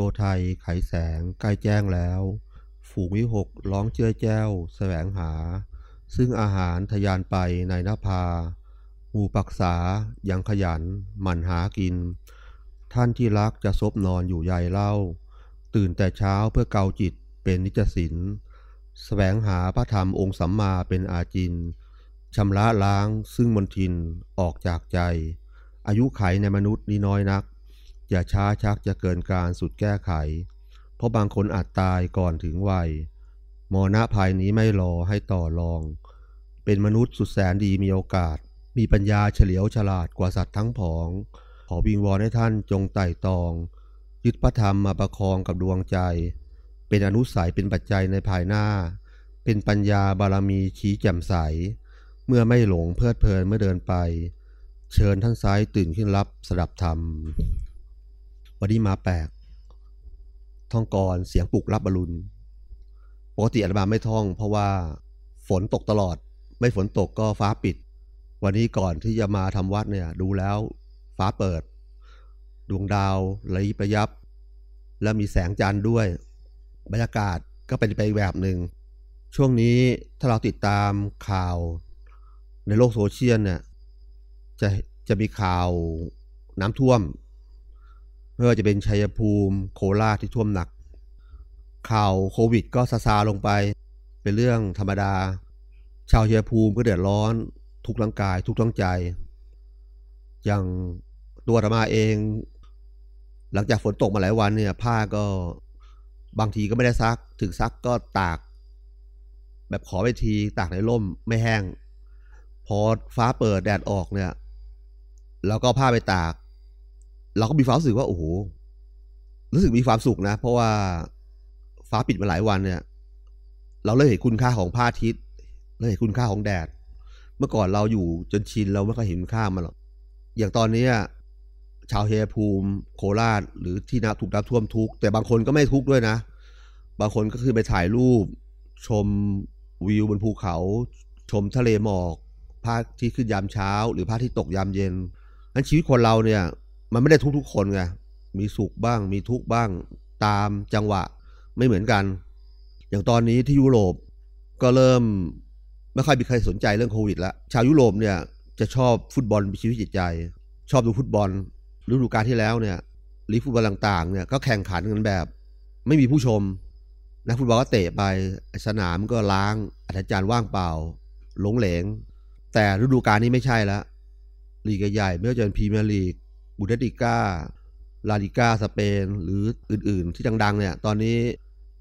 โยไทยไขแสงใกล้แจ้งแล้ว ฝูงวิหกร้องเจ้ยแจ้วแสวงหา ซึ่งอาหารทยานไปในนภาหมู่ปักษายังขยันหมั่นหากิน ท่านที่รักจะซบนอนอยู่ใยเล่า ตื่นแต่เช้าเพื่อเกาจิตเป็นนิจสินแสวงหาพระธรรมองค์สัมมาเป็นอาจินชำระล้างซึ่งมนทินออกจากใจ อายุไขในมนุษย์นี้น้อยนัก อย่าช้าชักจะเกินการสุดแก้ไข เพราะบางคนอาจตายก่อนถึงวัยมรณะภายนี้ไม่รอให้ต่อรอง เป็นมนุษย์สุดแสนดีมีโอกาส มีปัญญาเฉลียวฉลาดกว่าสัตว์ทั้งผอง ขอวิงวอนให้ท่านจงไต่ตอง ยึดพระธรรมมาประคองกับดวงใจ เป็นอนุสัยเป็นปัจจัยในภายหน้า เป็นปัญญาบารมีชี้แจ่มใส เมื่อไม่หลงเพลิดเพลินเมื่อเดินไป เชิญท่านซ้ายตื่นขึ้นรับสดับธรรม วันนี้มาแปลก ท่องกรเสียงปลุกรับบอลุนปกติอาตมาไม่ท่อง เพราะว่าฝนตกตลอด ไม่ฝนตกก็ฟ้าปิด วันนี้ก่อนที่จะมาทำวัดเนี่ย ดูแล้วฟ้าเปิด ดวงดาวระยิบระยับ และมีแสงจันทร์ด้วย บรรยากาศก็เป็นไปอีกแบบหนึ่ง ช่วงนี้ถ้าเราติดตามข่าวในโลกโซเชียลเนี่ยจะจะมีข่าวน้ำท่วม ไม่ว่าจะเป็นชัยภูมิโคราชที่ท่วมหนัก ข่าวโควิดก็ซาซาลงไป เป็นเรื่องธรรมดา ชาวชัยภูมิก็เดือดร้อน ทุกร่างกาย ทุกทั้งใจ อย่างตัวธรรมาเอง หลังจากฝนตกมาหลายวันเนี่ย ผ้าก็บางทีก็ไม่ได้ซัก ถึงซักก็ตาก แบบขอไปทีตากในร่มไม่แห้ง พอฟ้าเปิดแดดออกเนี่ย แล้วก็ผ้าไปตาก เราก็มีความรู้สึกว่าโอ้โหรู้สึกมีความสุขนะ เพราะว่าฟ้าปิดมาหลายวันเนี่ย เราเริ่มเห็นคุณค่าของผ้าทิศเริ่มเห็นคุณค่าของแดด เมื่อก่อนเราอยู่จนชินเราไม่เคยเห็นค่ามันหรอกอย่างตอนนี้ชาวเฮภูมิโคราชหรือที่น้ำถูกน้ำท่วมทุกแต่บางคนก็ไม่ทุกด้วยนะ บางคนก็คือไปถ่ายรูป ชมวิวบนภูเขา ชมทะเลหมอกพระที่ขึ้นยามเช้า หรือพระที่ตกยามเย็นนั้นชีวิตคนเราเนี่ย มันไม่ได้ทุกทุกคนไงมีสุขบ้าง มีทุกข์บ้าง ตามจังหวะไม่เหมือนกัน อย่างตอนนี้ที่ยุโรปก็เริ่มไม่ค่อยมีใครสนใจเรื่องโควิดแล้วชาวยุโรปเนี่ยจะชอบฟุตบอลเป็นชีวิตจิตใจ ชอบดูฟุตบอลฤดูกาลที่แล้วเนี่ยลีกฟุตบอลต่างๆเนี่ยก็แข่งขันกันแบบ ไม่มีผู้ชมนักฟุตบอลก็เตะไปสนามก็ร้างอ้างว้างว่างเปล่าโหรงเหรง แต่ฤดูกาลนี้ไม่ใช่แล้วลีกใหญ่ไม่ว่าจะเป็นพรีเมียร์ลีก บุนเดสลีกาลาลีกาสเปน หรืออื่นๆ ที่ดังๆเนี่ยตอนนี้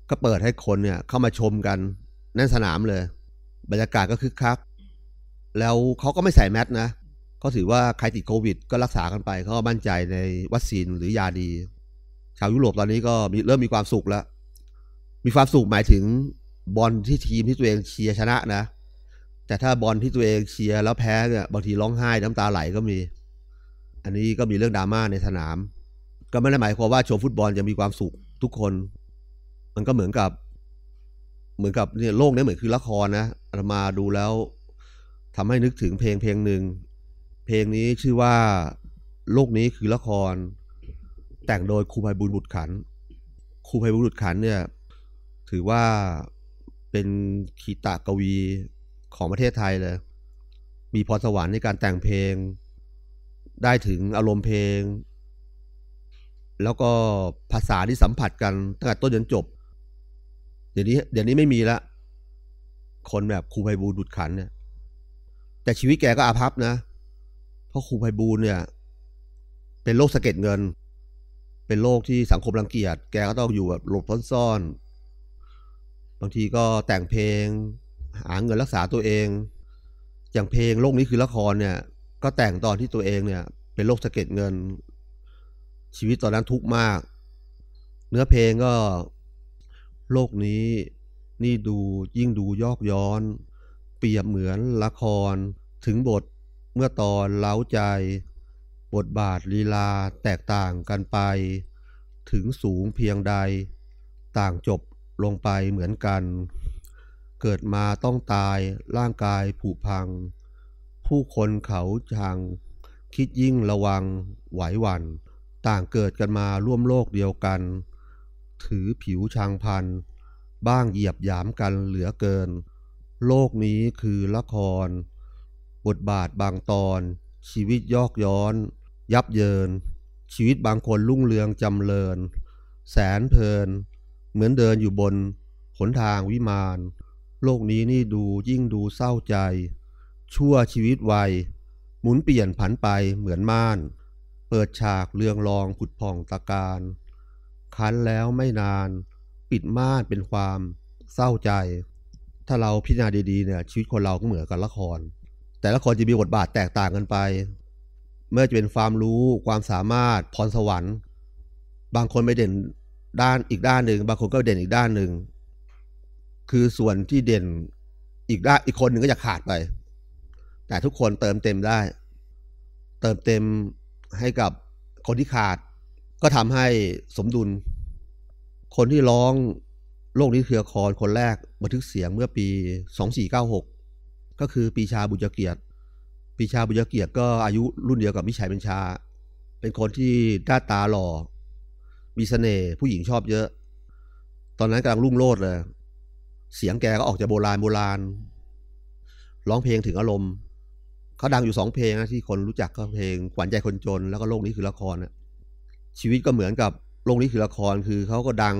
ก็เปิดให้คนเนี่ยเข้ามาชมกันแน่นสนามเลย บรรยากาศก็คึกคัก แล้วเขาก็ไม่ใส่แมสนะเขาถือว่าใครติดโควิด ก็รักษากันไปเขาก็มั่นใจในวัคซีนหรือยาดี ชาวยุโรปตอนนี้ก็เริ่มมีความสุขแล้ว มีความสุขหมายถึงบอลที่ทีมที่ตัวเองเชียร์ชนะนะ แต่ถ้าบอลที่ตัวเองเชียร์แล้วแพ้เนี่ยบางทีร้องไห้น้ำตาไหลก็มี อันนี้ก็มีเรื่องดราม่าในสนาม ก็ไม่ได้หมายความว่าชมฟุตบอลจะมีความสุขทุกคน มันก็เหมือนกับ เหมือนกับเนี่ยโลกนี้เหมือนคือละครนะอามาดูแล้วทำให้นึกถึงเพลงเพลงหนึ่ง เพลงนี้ชื่อว่าโลกนี้คือละคร แต่งโดยครูไพบุญบุตรขันครูไพบุญบุตรขันเนี่ย ถือว่าเป็นขีตากวีของประเทศไทยเลย มีพรสวรรค์ในการแต่งเพลง ได้ถึงอารมณ์เพลง แล้วก็ภาษาที่สัมผัสกันตั้งแต่ต้นจนจบ เดี๋ยวนี้เดี๋ยวนี้ไม่มีละ คนแบบครูไพบูลดุดขันเนี่ย แต่ชีวิตแกก็อาภัพนะ เพราะครูไพบูลเนี่ย เป็นโรคสะเก็ดเงิน เป็นโรคที่สังคมรังเกียจ แกก็ต้องอยู่แบบหลบซ่อนบางทีก็แต่งเพลง หาเงินรักษาตัวเอง อย่างเพลงโลกนี้คือละครเนี่ย ก็แต่งตอนที่ตัวเองเนี่ย เป็นโรคสะเก็ดเงิน ชีวิตตอนนั้นทุกข์มาก เนื้อเพลงก็โลกนี้นี่ดูยิ่งดูยอกย้อน เปรียบเหมือนละคร ถึงบทเมื่อตอนเล้าใจ บทบาทลีลาแตกต่างกันไป ถึงสูงเพียงใด ต่างจบลงไปเหมือนกัน เกิดมาต้องตายร่างกายผุพัง ผู้คนเขาชังคิดยิ่งระวังไหวหวันต่างเกิดกันมาร่วมโลกเดียวกัน ถือผิวชางพัน บ้างเหยียบหยามกันเหลือเกิน โลกนี้คือละคร บทบาทบางตอน ชีวิตยอกย้อน ยับเยิน ชีวิตบางคนรุ่งเรืองจำเริญ แสนเพลิน เหมือนเดินอยู่บน หนทางวิมาน โลกนี้นี่ดูยิ่งดูเศร้าใจ ชั่วชีวิตวัย หมุนเปลี่ยนผันไปเหมือนม่าน เปิดฉากเรืองรองผุดผ่องตะการ คันแล้วไม่นาน ปิดม่านเป็นความเศร้าใจ ถ้าเราพิจารณาดีๆเนี่ยชีวิตคนเราก็เหมือนกับละคร แต่ละคนจะมีบทบาทแตกต่างกันไป เมื่อจะเป็นความรู้ความสามารถพรสวรรค์ บางคนไม่เด่นด้านอีกด้านหนึ่ง บางคนก็เด่นอีกด้านหนึ่ง คือส่วนที่เด่นอีกด้านอีกคนหนึ่งก็จะขาดไป แต่ทุกคนเติมเต็มได้ เติมเต็มให้กับคนที่ขาด ก็ทำให้สมดุล คนที่ร้องโลกนี้คือละครคนแรกบันทึกเสียงเมื่อปี 2496 ก็คือปีชาบุญเกียรติ ปีชาบุญเกียรติก็อายุรุ่นเดียวกับมิชัยเป็นชา เป็นคนที่หน้าตาหล่อ มีเสน่ห์ผู้หญิงชอบเยอะ ตอนนั้นกำลังรุ่งโรจน์เลย เสียงแกก็ออกจากโบราณโบราณ ร้องเพลงถึงอารมณ์ เขาดังอยู่สองเพลงนะที่คนรู้จักก็เพลงขวัญใจคนจน แล้วก็โลกนี้คือละครนะชีวิตก็เหมือนกับโลกนี้คือละครคือเขาก็ดัง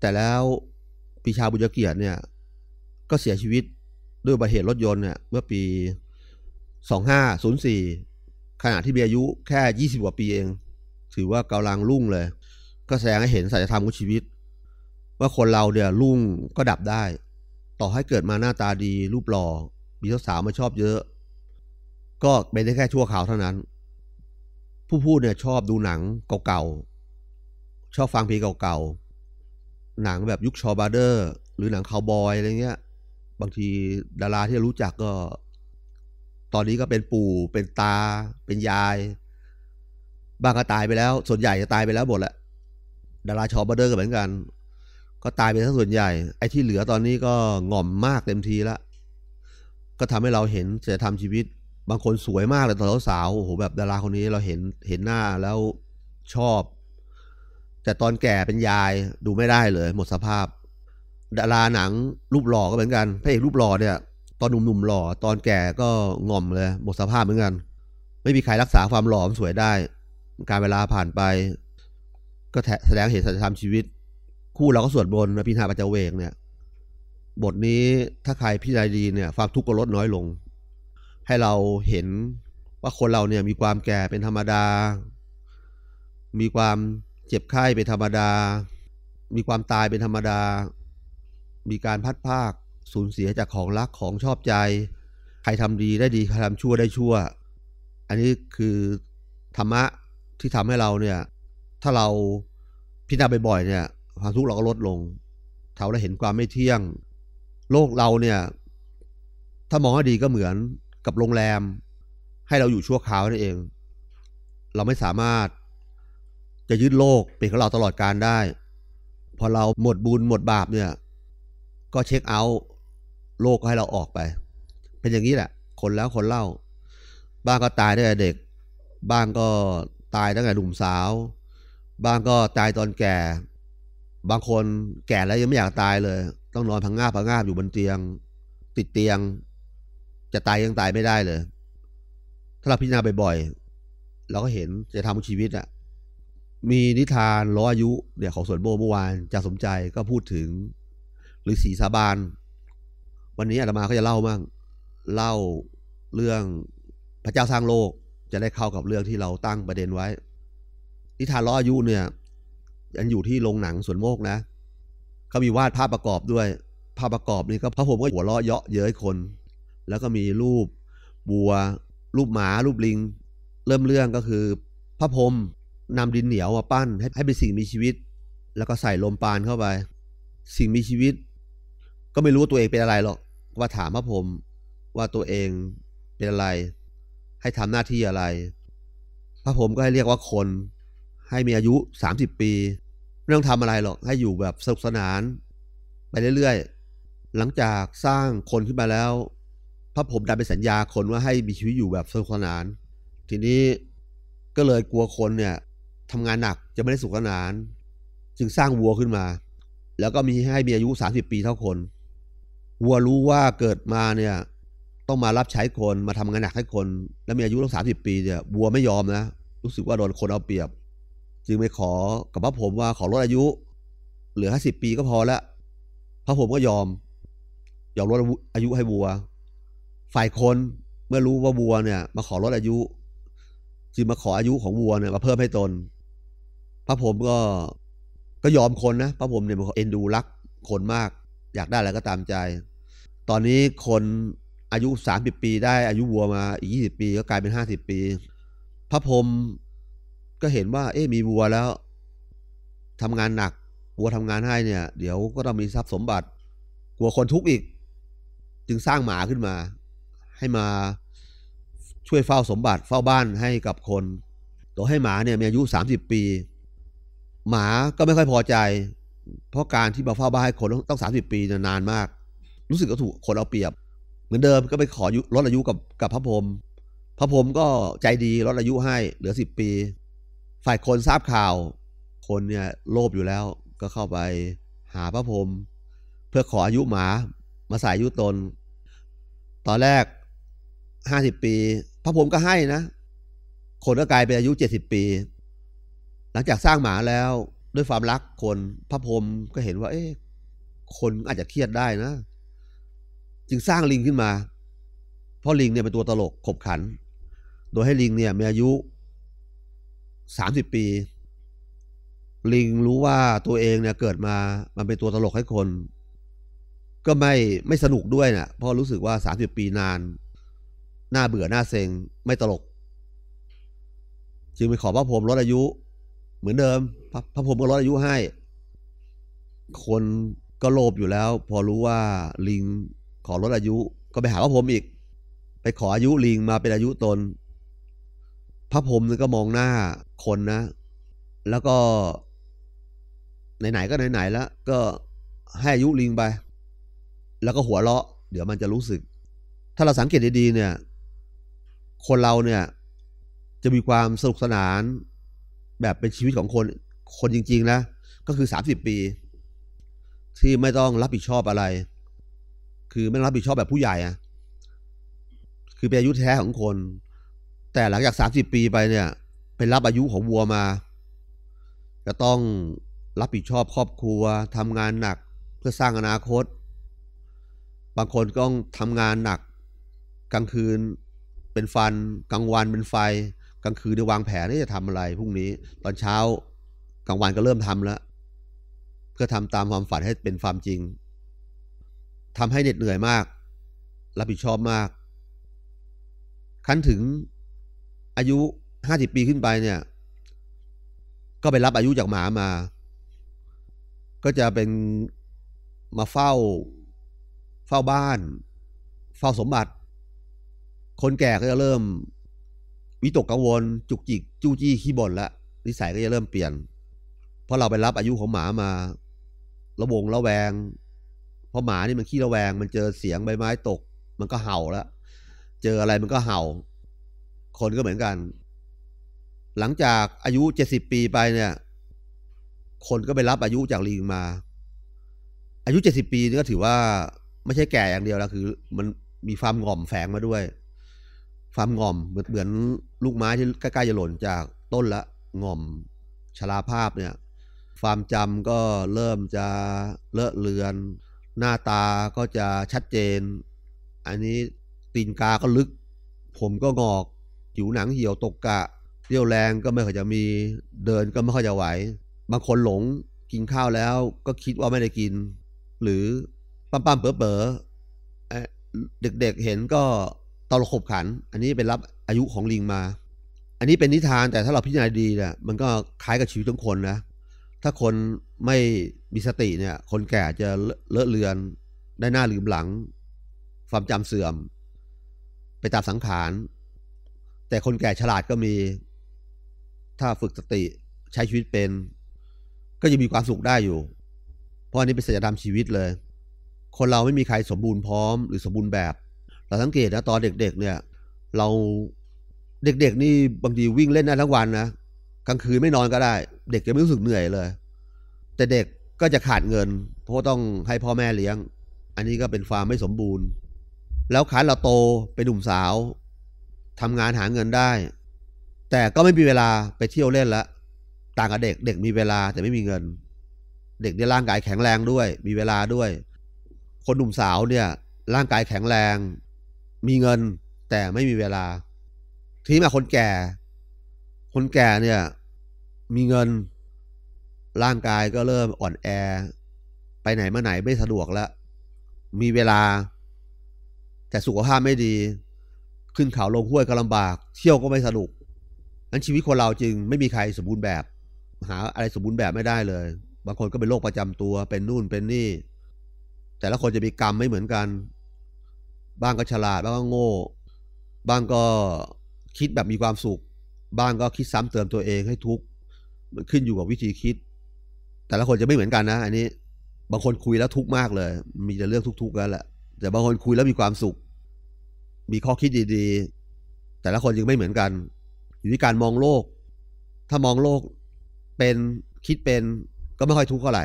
แต่แล้วปีชาบุญเกียรติเนี่ย ก็เสียชีวิตด้วยอุบัติเหตุรถยนต์เนี่ยเมื่อปี 2504 ขณะที่มีอายุแค่ 20 กว่าปีเอง ถือว่ากำลังรุ่งเลย ก็แสดงให้เห็นสัจธรรมของชีวิต ว่าคนเราเนี่ยรุ่งก็ดับได้ ต่อให้เกิดมาหน้าตาดีรูปหล่อมีสาวมาชอบเยอะ ก็เป็นได้แค่ชั่วคราวเท่านั้น ผู้พูดเนี่ยชอบดูหนังเก่าๆ ชอบฟังเพลงเก่าๆ หนังแบบยุคชอว์บราเดอร์ส หรือหนังคาวบอยอะไรเงี้ย บางทีดาราที่รู้จักก็ ตอนนี้ก็เป็นปู่เป็นตา เป็นยาย บางก็ตายไปแล้ว ส่วนใหญ่จะตายไปแล้วหมดแหละดาราชอว์บราเดอร์สก็เหมือนกัน ก็ตายไปทั้งส่วนใหญ่ ไอ้ที่เหลือตอนนี้ก็ง่อมมากเต็มทีละก็ทำให้เราเห็นสัจธรรมชีวิต บางคนสวยมากเลยตอนสาวโอ้โหแบบดาราคนนี้เราเห็นเห็นหน้าแล้วชอบ แต่ตอนแก่เป็นยายดูไม่ได้เลย หมดสภาพ ดาราหนังรูปหล่อก็เหมือนกันพระเอกรูปหล่อเนี่ย ตอนหนุ่มๆหล่อ ตอนแก่ก็ง่อมเลย หมดสภาพเหมือนกัน ไม่มีใครรักษาความหล่อสวยได้ การเวลาผ่านไป ก็แสดงเห็นสัจธรรมชีวิต คู่เราก็สวดบนพิธาปัจเจเวกเนี่ย บทนี้ถ้าใครพิจารณาดีเนี่ยความทุกข์ก็ลดน้อยลง ให้เราเห็นว่าคนเราเนี่ยมีความแก่เป็นธรรมดา มีความเจ็บไข้เป็นธรรมดา มีความตายเป็นธรรมดา มีการพัดภาคสูญเสียจากของรักของชอบใจ ใครทำดีได้ดีใครทำชั่วได้ชั่ว อันนี้คือธรรมะที่ทำให้เราเนี่ย ถ้าเราพิจารณาบ่อยๆเนี่ยความทุกข์เราก็ลดลงถ้าเราเห็นความไม่เที่ยง โลกเราเนี่ย ถ้ามองให้ดีก็เหมือน กับโรงแรม ให้เราอยู่ชั่วคราวนั่นเอง เราไม่สามารถจะยึดโลกเป็นของเราตลอดการได้ พอเราหมดบุญหมดบาปเนี่ย ก็เช็คเอาท์โลกก็ให้เราออกไป เป็นอย่างนี้แหละ คนแล้วคนเล่า บ้างก็ตายตั้งแต่เด็ก บ้างก็ตายตั้งแต่หนุ่มสาว บ้างก็ตายตอนแก่ บางคนแก่แล้วยังไม่อยากตายเลย ต้องนอนพังงาบพังงาบอยู่บนเตียง ติดเตียง จะตายยังตายไม่ได้เลย ถ้าเราพิจารณาบ่อยๆเราก็เห็นจะทำชีวิตอะมีนิทานร้ออายุเดี๋ยของสวนโบเมื่อวานจะสมใจก็พูดถึงหรือสีสาบาน วันนี้อาตมาก็จะเล่ามั่งเล่าเรื่องพระเจ้าสร้างโลกจะได้เข้ากับเรื่องที่เราตั้งประเด็นไว้ นิทานร้ออายุเนี่ยยังอยู่ที่โรงหนังสวนโมกนะเขามีวาดภาพประกอบด้วย ภาพประกอบนี้ก็พระผมก็หัวเราะเยาะเย้ยคน แล้วก็มีรูปบัว รูปหมา รูปลิง เริ่มเรื่องก็คือ พระพรหมนำดินเหนียวมาปั้นให้ให้เป็นสิ่งมีชีวิต แล้วก็ใส่ลมปานเข้าไป สิ่งมีชีวิต ก็ไม่รู้ตัวเองเป็นอะไรหรอกว่าถามพระพรหมว่าตัวเองเป็นอะไร ให้ทำหน้าที่อะไร พระพรหมก็ให้เรียกว่าคน ให้มีอายุสามสิบปี ไม่ต้องทำอะไรหรอกให้อยู่แบบสนุกสนาน ไปเรื่อยๆหลังจากสร้างคนขึ้นมาแล้ว พระผมดันไปสัญญาคนว่าให้มีชีวิตอยู่แบบสนุกสนาน ทีนี้ก็เลยกลัวคนเนี่ยทำงานหนักจะไม่ได้สุขสนาน จึงสร้างวัวขึ้นมา แล้วก็มีให้มีอายุ 30 ปีเท่าคน วัวรู้ว่าเกิดมาเนี่ยต้องมารับใช้คนมาทำงานหนักให้คน แล้วมีอายุตั้งสามสิบปีเนี่ยวัวไม่ยอมนะ รู้สึกว่าโดนคนเอาเปรียบ จึงไปขอกับพระผมว่าขอลดอายุ เหลือห้าสิบปีก็พอล้วพระผมก็ยอม ยอมลดอายุให้วัว ฝ่ายคนเมื่อรู้ว่าวัวเนี่ย มาขอลดอายุ จึงมาขออายุของวัวเนี่ยมาเพิ่มให้ตน พระผมก็ก็ยอมคนนะพระผมเนี่ยเป็นเอ็นดูรักคนมาก อยากได้อะไรก็ตามใจ ตอนนี้คนอายุสามสิบปีได้อายุวัวมาอีกยี่สิบปีก็กลายเป็นห้าสิบปี พระพรหมก็เห็นว่า เอ๊ะมีวัวแล้วทำงานหนักวัวทำงานให้เนี่ย เดี๋ยวก็ต้องมีทรัพย์สมบัติ กลัวคนทุกข์อีก จึงสร้างหมาขึ้นมา ให้มาช่วยเฝ้าสมบัติเฝ้าบ้านให้กับคนตัวให้หมาเนี่ยมีอายุสามสิบปี หมาก็ไม่ค่อยพอใจ เพราะการที่มาเฝ้าบ้านให้คนต้องสามสิบปีนานมาก รู้สึกก็ถูกคนเอาเปรียบ เหมือนเดิมก็ไปขอลดอายุกับกับพระพรหมพระพรหมก็ใจดีลดอายุให้เหลือสิบปี ฝ่ายคนทราบข่าว คนเนี่ยโลภอยู่แล้วก็เข้าไปหาพระพรหมเพื่อขออายุหมามาใส่อายุตน ตอนแรก ห้าสิบปี พระพรหมก็ให้นะ คนก็กลายเป็นอายุเจ็ดสิบปี หลังจากสร้างหมาแล้วด้วยความรักคน พระพรหมก็เห็นว่า เอ๊ะคนอาจจะเครียดได้นะ จึงสร้างลิงขึ้นมา เพราะลิงเนี่ยเป็นตัวตลกขบขัน โดยให้ลิงเนี่ยมีอายุสามสิบปี ลิงรู้ว่าตัวเองเนี่ยเกิดมามันเป็นตัวตลกให้คน ก็ไม่ไม่สนุกด้วยนะ่ะเพราะรู้สึกว่าสามสิบปีนาน หน่าเบื่อหน้าเซ็งไม่ตลก จึงไปขอพระพรหมลดอายุ เหมือนเดิม พระพระพรหมก็ลดอายุให้ คนก็โลภอยู่แล้ว พอรู้ว่าลิงขอลดอายุ ก็ไปหาพระพรหมอีก ไปขออายุลิงมาเป็นอายุตน พระพรหมก็มองหน้าคนนะ แล้วก็ ไหนๆก็ไหนๆแล้ว ก็ให้อายุลิงไป แล้วก็หัวเราะ เดี๋ยวมันจะรู้สึก ถ้าเราสังเกตดีๆเนี่ย คนเราเนี่ย จะมีความสนุกสนานแบบเป็นชีวิตของคนคนจริง ๆ นะ ก็คือสามสิบปี ที่ไม่ต้องรับผิดชอบอะไร คือไม่รับผิดชอบแบบผู้ใหญ่อะคือเป็นอายุแท้ของคน แต่หลังจากสามสิบปีไปเนี่ย เป็นรับอายุของวัวมาจะต้องรับผิดชอบครอบครัวทำงานหนักเพื่อสร้างอนาคต บางคนก็ต้องทำงานหนัก กลางคืน เป็นฟัน กลางวันเป็นไฟ กลางคืนได้วางแผนที่จะทำอะไรพรุ่งนี้ ตอนเช้ากลางวันก็เริ่มทำแล้ว เพื่อทำตามความฝันให้เป็นความจริงทำให้เหน็ดเหนื่อยมาก รับผิดชอบมากขั้นถึงอายุห้าสิบปีขึ้นไปเนี่ย ก็ไปรับอายุจากหมามา ก็จะเป็นมาเฝ้า เฝ้าบ้าน เฝ้าสมบัติ คนแก่ก็จะเริ่ม วิตกกังวล จุกจิกจู้จี้ขี้บ่นละนิสัยก็จะเริ่มเปลี่ยน เพราะเราไปรับอายุของหมามา ระวงระแวง เพราะหมานี่มันขี้ระแวง มันเจอเสียงใบไม้ตก มันก็เห่าแล้วเจออะไรมันก็เห่า คนก็เหมือนกัน หลังจากอายุเจ็ดสิบปีไปเนี่ย คนก็ไปรับอายุจากลิงมา อายุเจ็ดสิบปีนี่ก็ถือว่าไม่ใช่แก่อย่างเดียวแล้วคือ มันมีความง่อมแฝงมาด้วย ความงอมเหมือนเหมือนลูกไม้ที่ใกล้ๆจะหล่นจากต้นละงอมชราภาพเนี่ย ความจำก็เริ่มจะเลอะเลือน หน้าตาก็จะชัดเจน อันนี้ตีนกาก็ลึก ผมก็งอกผิวหนังเหี่ยวตกกะเรี่ยวแรงก็ไม่ค่อยจะมีเดินก็ไม่ค่อยจะไหวบางคนหลงกินข้าวแล้วก็คิดว่าไม่ได้กิน หรือปั้มปั้มเป๋อเป๋อเด็กๆเห็นก็ ตลกขบขัน อันนี้เป็นรับอายุของลิงมา อันนี้เป็นนิทานแต่ถ้าเราพิจารณาดีเนี่ยมันก็คล้ายกับชีวิตทุกคนนะ ถ้าคนไม่มีสติเนี่ย คนแก่จะเลอะเลือน ได้หน้าลืมหลัง ความจำเสื่อม ไปตามสังขาร แต่คนแก่ฉลาดก็มี ถ้าฝึกสติใช้ชีวิตเป็น ก็จะมีความสุขได้อยู่ เพราะอันนี้เป็นสัจธรรมชีวิตเลย คนเราไม่มีใครสมบูรณ์พร้อมหรือสมบูรณ์แบบ เราสังเกตนะตอนเด็กๆเนี่ย เราเด็กๆนี่บางทีวิ่งเล่นได้ทั้งวันนะกลางคืนไม่นอนก็ได้ เด็กจะไม่รู้สึกเหนื่อยเลย แต่เด็กก็จะขาดเงิน เพราะต้องให้พ่อแม่เลี้ยง อันนี้ก็เป็นความไม่สมบูรณ์ แล้วคันเราโตเป็นหนุ่มสาวทำงานหาเงินได้ แต่ก็ไม่มีเวลาไปเที่ยวเล่นละต่างกับเด็กเด็กมีเวลาแต่ไม่มีเงิน เด็กเนี่ยร่างกายแข็งแรงด้วย มีเวลาด้วย คนหนุ่มสาวเนี่ย ร่างกายแข็งแรง มีเงินแต่ไม่มีเวลา ทีมาคนแก่ คนแก่เนี่ย มีเงินร่างกายก็เริ่มอ่อนแอ ไปไหนมาไหนไม่สะดวกแล้ว มีเวลา แต่สุขภาพไม่ดี ขึ้นเขาลงห้วยก็ลำบาก เที่ยวก็ไม่สนุกนั้นชีวิตคนเราจึงไม่มีใครสมบูรณ์แบบ หาอะไรสมบูรณ์แบบไม่ได้เลย บางคนก็เป็นโรคประจำตัวเป็นนู่นเป็นนี่ แต่ละคนจะมีกรรมไม่เหมือนกัน บ้างก็ฉลาดบ้างก็โง่ บ้างก็คิดแบบมีความสุข บ้างก็คิดซ้ำเติมตัวเองให้ทุกข์มันขึ้นอยู่กับวิธีคิด แต่ละคนจะไม่เหมือนกันนะ อันนี้ บางคนคุยแล้วทุกข์มากเลย มีแต่เรื่องทุกข์ๆกันแหละ แต่บางคนคุยแล้วมีความสุข มีข้อคิดดีๆ แต่ละคนยังไม่เหมือนกัน อยู่ที่การมองโลก ถ้ามองโลกเป็นคิดเป็นก็ไม่ค่อยทุกข์เท่าไหร่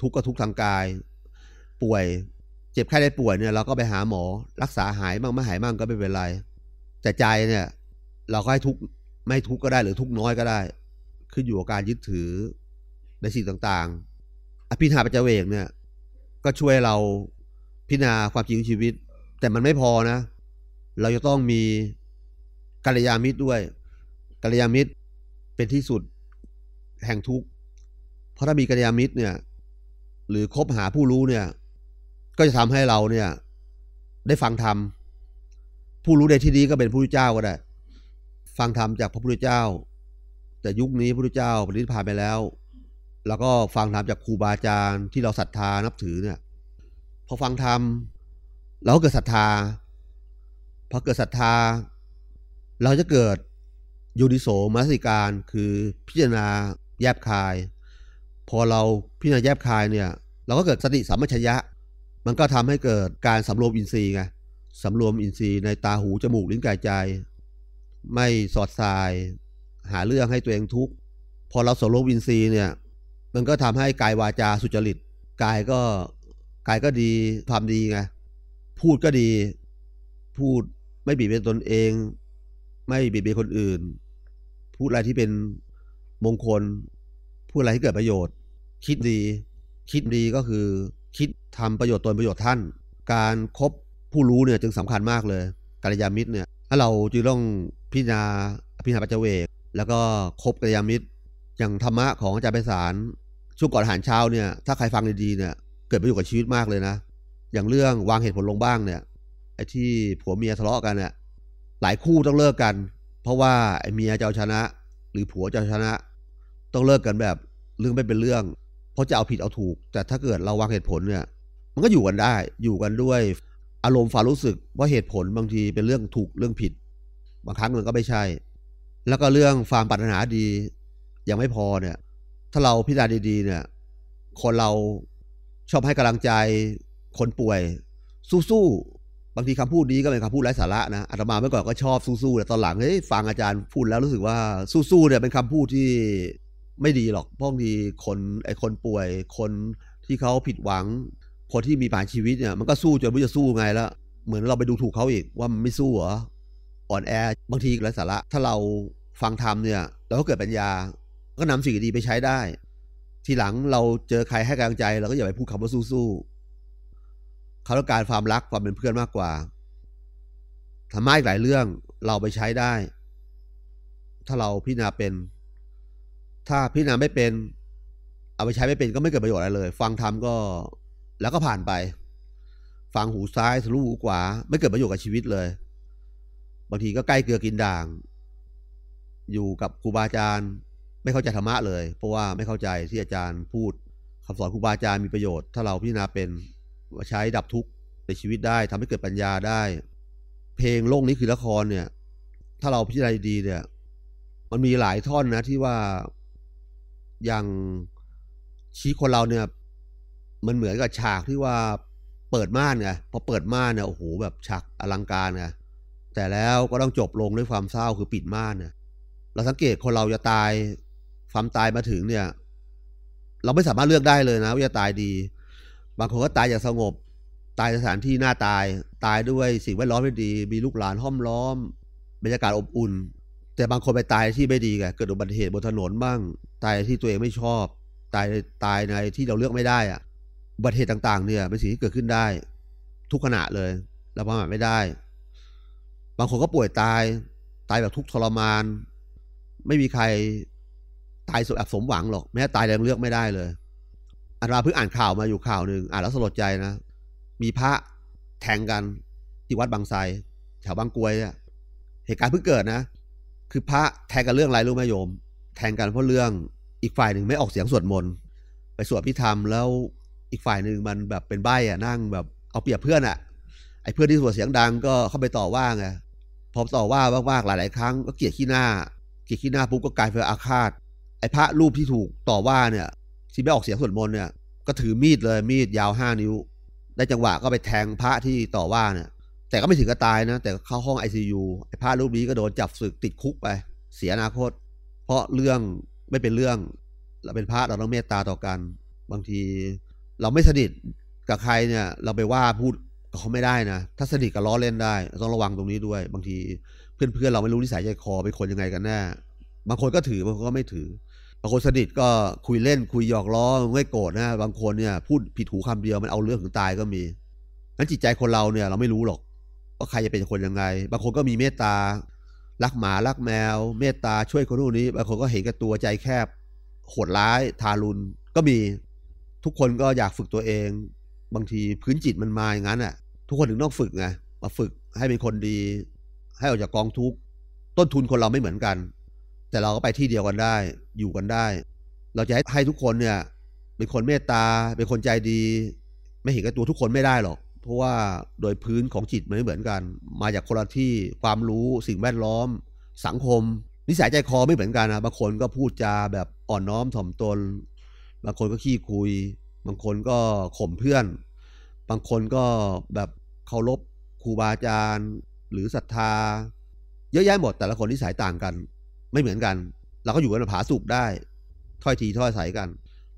ทุกข์ก็ทุกข์ทางกาย ป่วย เจ็บไข้ได้ป่วยเนี่ยเราก็ไปหาหมอ รักษาหายบ้างไม่หายบ้างก็ไม่เป็นไร แต่ใจเนี่ย เราก็ให้ทุกไม่ทุกก็ได้หรือทุกน้อยก็ได้ ขึ้นอยู่กับการยึดถือในสิ่งต่างๆ อภิธาปัจเจเวกเนี่ย ก็ช่วยเราพิจารณาความจริงของชีวิต แต่มันไม่พอนะ เราจะต้องมีกัลยาณมิตรด้วยกัลยาณมิตรเป็นที่สุดแห่งทุกข์เพราะถ้ามีกัลยาณมิตรเนี่ย หรือคบหาผู้รู้เนี่ย ก็จะทำให้เราเนี่ย ได้ฟังธรรมผู้รู้ในที่นี้ก็เป็นพระพุทธเจ้าก็ได้ ฟังธรรมจากพระพุทธเจ้า แต่ยุคนี้พระพุทธเจ้าปรินิพพานไปแล้ว แล้วก็ฟังธรรมจากครูบาอาจารย์ที่เราศรัทธานับถือเนี่ยพอฟังธรรมเราก็เกิดศรัทธาพอเกิดศรัทธา เราจะเกิดยูนิโสมนสิการคือพิจารณาแยบคาย พอเราพิจารณาแยบคายเนี่ย เราก็เกิดสติสัมปชัญญะ มันก็ทำให้เกิดการสำรวมอินทรีย์ไงสำรวมอินทรีย์ในตาหูจมูกลิ้นกายใจ ไม่สอดสาย หาเรื่องให้ตัวเองทุกข์พอเราสำรวมอินทรีย์เนี่ย มันก็ทำให้กายวาจาสุจริตกายก็กายก็ดีควาดีไงพูดก็ดี พูดไม่บีบเบียนตนเอง ไม่บีบเบียนคนอื่น พูดอะไรที่เป็นมงคล พูดอะไรที่เกิดประโยชน์ คิดดี คิดดีก็คือ ทำประโยชน์ตนประโยชน์ท่าน การครบผู้รู้เนี่ยจึงสำคัญมากเลยกัลยาณมิตรเนี่ยถ้าเราจึงต้องพิจารณาพิจารณาปัจเจเวกแล้วก็คบกัลยาณมิตร อย่างธรรมะของอาจารย์ไพศาลช่วงก่อนอาหารเช้าเนี่ยถ้าใครฟังดีๆเนี่ยเกิดประโยชน์กับชีวิตมากเลยนะ อย่างเรื่องวางเหตุผลลงบ้างเนี่ยไอ้ที่ผัวเมียทะเลาะกันเนี่ยหลายคู่ต้องเลิกกัน เพราะว่าไอ้เมียจะเอาชนะ หรือผัวจะเอาชนะ ต้องเลิกกันแบบเรื่องไม่เป็นเรื่อง เพราะจะเอาผิดเอาถูก แต่ถ้าเกิดเราวางเหตุผลเนี่ย มันก็อยู่กันได้ อยู่กันด้วยอารมณ์ความรู้สึกว่าเหตุผลบางทีเป็นเรื่องถูกเรื่องผิด บางครั้งมันก็ไม่ใช่ แล้วก็เรื่องความปรารถนาดียังไม่พอเนี่ย ถ้าเราพิจารณาดี ๆ เนี่ย คนเราชอบให้กำลังใจคนป่วย สู้ๆบางทีคำพูดนี้ก็เป็นคำพูดไร้สาระนะอาตมาเมื่อก่อนก็ชอบสู้ๆแต่ตอนหลังเฮ้ยฟังอาจารย์พูดแล้วรู้สึกว่าสู้ๆเนี่ยเป็นคำพูดที่ไม่ดีหรอกเพราะบางทีคนไอ้คนป่วย คนที่เขาผิดหวัง คนที่มีปัญหาชีวิตเนี่ยมันก็สู้จนไม่จะสู้ไงแล้วเหมือนเราไปดูถูกเขาอีกว่ามันไม่สู้เหรออ่อนแอบางทีไร้สาระ ถ้าเราฟังธรรมเนี่ยเราก็เกิดปัญญา ก็นำสิ่งดีไปใช้ได้ ทีหลังเราเจอใครให้กำลังใจเราก็อย่าไปพูดคำว่าสู้ๆเขาต้องการความรักความเป็นเพื่อนมากกว่าธรรมะอีกหลายเรื่องเราไปใช้ได้ ถ้าเราพิจารณาเป็น ถ้าพิจารณาไม่เป็น เอาไปใช้ไม่เป็นก็ไม่เกิดประโยชน์อะไรเลย ฟังธรรมก็ แล้วก็ผ่านไป ฟังหูซ้ายทะลุหูขวา ไม่เกิดประโยชน์กับชีวิตเลย บางทีก็ใกล้เกลือกินด่าง อยู่กับครูบาอาจารย์ ไม่เข้าใจธรรมะเลย เพราะว่าไม่เข้าใจที่อาจารย์พูดคำสอนครูบาอาจารย์มีประโยชน์ ถ้าเราพิจารณาเป็นใช้ดับทุกข์ในชีวิตได้ทำให้เกิดปัญญาได้ เพลงโลกนี้คือละครเนี่ย ถ้าเราพิจารณาดีเนี่ย มันมีหลายท่อนนะที่ว่าอย่างชี้คนเราเนี่ย มันเหมือนกับฉากที่ว่าเปิดม่านไงพอเปิดม่านเนี่ยโอ้โหแบบฉากอลังการไงแต่แล้วก็ต้องจบลงด้วยความเศร้าคือปิดม่านเนี่ยเราสังเกตคนเราจะตายความตายมาถึงเนี่ย เราไม่สามารถเลือกได้เลยนะว่าจะตายดี บางคนก็ตายอย่างสงบ ตายสถานที่น่าตาย ตายด้วยสิ่งแวดล้อมไม่ดี มีลูกหลานห้อมล้อม บรรยากาศอบอุ่น แต่บางคนไปตายที่ไม่ดีไงเกิดอุบัติเหตุบนถนนบ้าง ตายที่ตัวเองไม่ชอบ ตายตายในที่เราเลือกไม่ได้อะ อุบัติเหตุต่างๆ เนี่ยเป็นสิ่งที่เกิดขึ้นได้ ทุกขณะเลยเราประมาทไม่ได้ บางคนก็ป่วยตาย ตายแบบทุกข์ทรมาน ไม่มีใครตายสแบบสมหวังหรอก แม้ตายยังเลือกไม่ได้เลยอาตมาเพิ่งอ่านข่าวมาอยู่ข่าวหนึ่งอ่านแล้วสลดใจนะ มีพระแทงกันที่วัดบางไทรแถวบางกรวยอะเหตุการณ์เพิ่งเกิดนะ คือพระแทงกันเรื่องอะไรรู้ไหมโยม แทงกันเพราะเรื่องอีกฝ่ายหนึ่งไม่ออกเสียงสวดมนต์ไปสวดพิธรรมแล้ว อีกฝ่ายหนึ่งมันแบบเป็นใบ้อะนั่งแบบเอาเปรียบเพื่อนอะไอ้เพื่อนที่สวดเสียงดังก็เข้าไปต่อว่าไงพอต่อว่ามากๆหลาย ๆ ครั้งก็เกลียดขี้หน้า เกลียดขี้หน้าปุ๊บก็กลายเป็นอาฆาต ไอ้พระรูปที่ถูกต่อว่าเนี่ย ที่ไม่ออกเสียงสวดมนต์เนี่ย ก็ถือมีดเลยมีดยาวห้านิ้ว ได้จังหวะก็ไปแทงพระที่ต่อว่าเนี่ย แต่ก็ไม่ถึงกับตายนะ แต่เข้าห้องไอซียูไอ้พระรูปนี้ก็โดนจับศึกติดคุกไป เสียอนาคต เพราะเรื่องไม่เป็นเรื่องเราเป็นพระเราต้องเมตตาต่อกัน บางที เราไม่สนิทกับใครเนี่ย เราไปว่าพูดกับเขาไม่ได้นะ ถ้าสนิทกับล้อเล่นได้ ต้องระวังตรงนี้ด้วย บางทีเพื่อนๆเราไม่รู้นิสัยใจคอเป็นคนยังไงกันแน่บางคนก็ถือบางคนก็ไม่ถือบางคนสนิทก็คุยเล่นคุยหยอกล้อไม่โกรธนะบางคนเนี่ยพูดผิดหูคำเดียวมันเอาเรื่องถึงตายก็มีนั้นจิตใจคนเราเนี่ยเราไม่รู้หรอกว่าใครจะเป็นคนยังไง บางคนก็มีเมตตารักหมารักแมว เมตตาช่วยคนนู้นนี้ บางคนก็เห็นกับตัวใจแคบโหดร้ายทารุณก็มี ทุกคนก็อยากฝึกตัวเอง บางทีพื้นจิตมันมาอย่างนั้นอะ ทุกคนถึงต้องฝึกไงมาฝึกให้เป็นคนดี ให้ออกจากกองทุกข์ต้นทุนคนเราไม่เหมือนกัน แต่เราก็ไปที่เดียวกันได้ อยู่กันได้ เราจะให้ให้ทุกคนเนี่ย เป็นคนเมตตา เป็นคนใจดี ไม่เห็นกับตัวทุกคนไม่ได้หรอกเพราะว่าโดยพื้นของจิตมันไม่เหมือนกัน มาจากคนละที่ความรู้สิ่งแวดล้อม สังคม นิสัยใจคอไม่เหมือนกันนะบางคนก็พูดจาแบบอ่อนน้อมถ่อมตน บางคนก็ขี้คุย บางคนก็ข่มเพื่อน บางคนก็แบบเคารพครูบาอาจารย์ หรือศรัทธา เยอะแยะหมดแต่ละคนนิสัยต่างกัน ไม่เหมือนกัน เราก็อยู่กันผาสุกได้ ถ้อยทีถ้อยใสกัน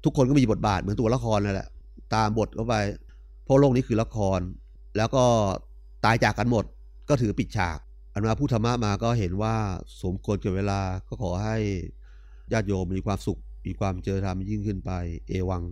ทุกคนก็มีบทบาทเหมือนตัวละครนั่นแหละ ตามบทเข้าไปเพราะโลกนี้คือละคร แล้วก็ตายจากกันหมด ก็ถือปิดฉาก อันมาพูดธรรมะมาก็เห็นว่าสมควรเกิดเวลาก็ขอให้ญาติโยมมีความสุข มีความเจริญธรรมยิ่งขึ้นไป เอวัง